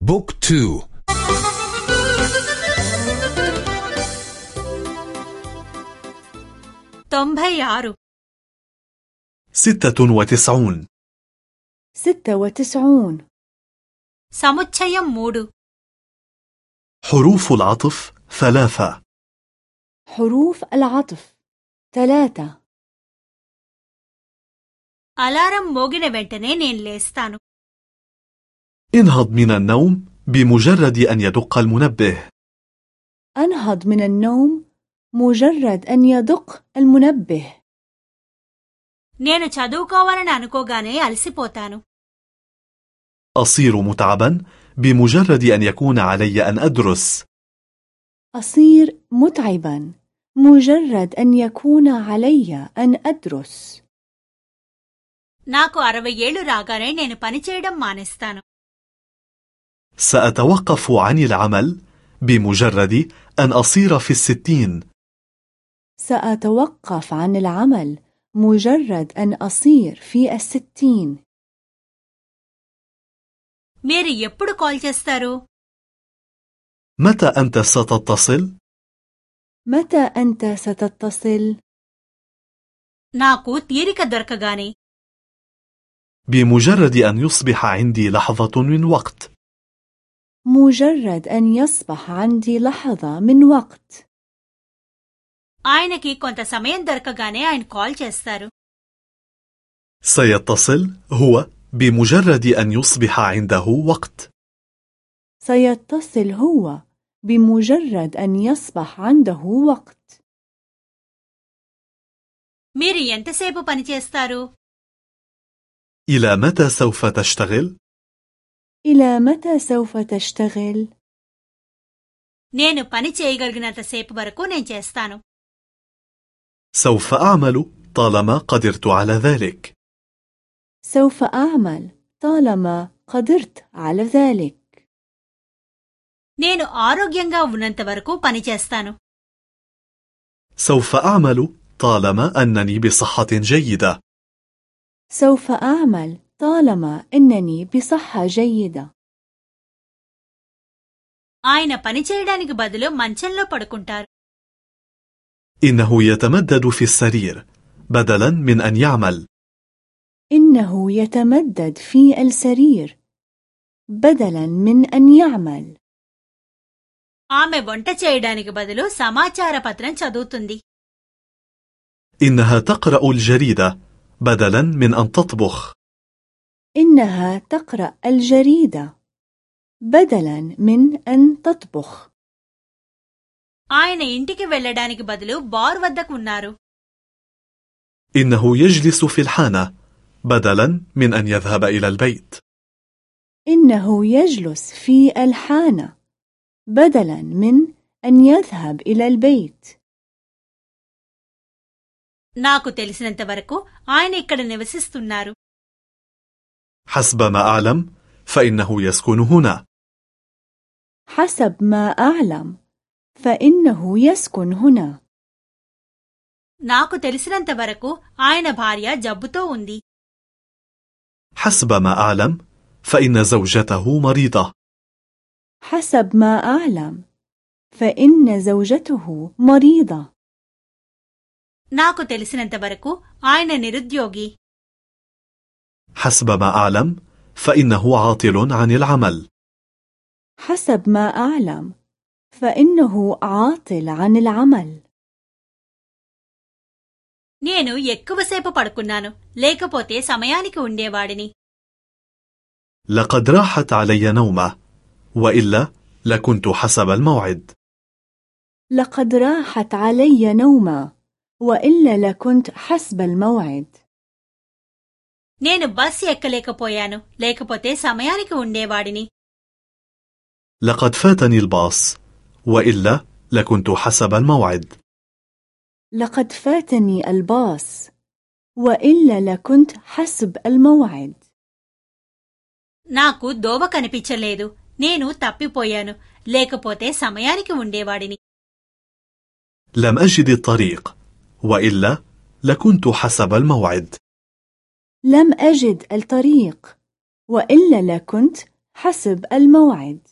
بوك تو తొంభై ఆరు ستة وتسعون ستة وتسعون సముచ్చయం మూడు حروف العطف ثلاثة حروف العطف ثلاثة అలారం మోగిన వెంటనే నేను లేస్తాను انهض من النوم بمجرد أن يدق المنبه أنهض من النوم مجرد أن يدق المنبه నేను చదువుకోవాలని అనుకోగానే అలసిపోతాను أصير متعبا بمجرد أن يكون علي أن أدرس أصير متعبا مجرد أن يكون علي أن أدرس నాకు అరవై ఏళ్లు రాగానే నేను పనిచేయడం మానేస్తాను سأتوقف عن العمل بمجرد أن أصير في الستين سأتوقف عن العمل مجرد أن أصير في الستين మీరు ఎప్పుడు కాల్ చేస్తారు متى أنت ستتصل؟ متى أنت ستتصل؟ నాకు తీరిక దొరకగానే بمجرد أن يصبح عندي لحظة من وقت مجرد أن يصبح عندي لحظة من وقت ఆయనకి కొంత సమయం దొరకగానే ఆయన కాల్ చేస్తారు سيتصل هو بمجرد أن يصبح عنده وقت سيتصل هو بمجرد أن يصبح عنده وقت మీరు ఎంతసేపు పనిచేస్తారు إلى متى سوف تشتغل؟ إلى متى سوف تشتغل؟ నేను పని చేయగలిగినంతసేపు వరకు నేను చేస్తాను سوف أعمل طالما قدرت على ذلك سوف أعمل طالما قدرت على ذلك నేను ఆరోగ్యంగా ఉన్నంత వరకు పనిచేస్తాను سوف أعمل طالما أنني بصحة جيدة سوف أعمل طالما أنني بصحة جيدة ఆయన పని చేయడానికి బదులు మంచంలో పడుకుంటారు إنه يتمدد في السرير بدلا من أن يعمل إنه يتمدد في السرير بدلا من أن يعمل ఆమె వంట చేయడానికి బదులు సమాచార పత్రం చదువుతుంది إنها تقرأ الجريدة بدلا من أن تطبخ إنها تقرأ الجريدة بدلا من أن تطبخ ఆయన ఇంటికి వెళ్ళడానికి బదులు బార్ వద్దకు ఉన్నారు إنه يجلس في الحانة بدلا من أن يذهب إلى البيت إنه يجلس في الحانة بدلا من أن يذهب إلى البيت నాకు తెలిసినంత వరకు ఆయన ఇక్కడ నివసిస్తున్నారు حسب ما أعلم فإنه يسكن هنا حسب ما أعلم فإنه يسكن هنا నాకు తెలిసినంత వరకు ఆయన భార్య జబ్బుతో ఉంది حسب ما أعلم فإن زوجته مريضة حسب ما أعلم فإن زوجته مريضة నాకు తెలిసినంత వరకు ఆయన నిరుద్యోగి حسب ما أعلم فإنه عاطل عن العمل حسب ما أعلم فإنه عاطل عن العمل నేను ఎక్కువసేపు పడుకున్నాను లేకపోతే సమయానికి ఉండేవాడిని لقد راحت علي نومة وإلا لكنت حسب الموعد لقد راحت علي نومة وإلا لكنت حسب الموعد నేను బస్ ఎక్కలేకపోయాను లేకపోతే సమయానికి ఉండేవాడిని لقد فاتني الباص وإلا لكنت حسب الموعد لقد فاتني الباص وإلا لكنت حسب الموعد నాకు దోవ కనిపించలేదు నేను తప్పిపోయాను లేకపోతే సమయానికి ఉండేవాడిని لم أجد الطريق وإلا لكنت حسب الموعد لم أجد الطريق وإلا لكنت حسب الموعد.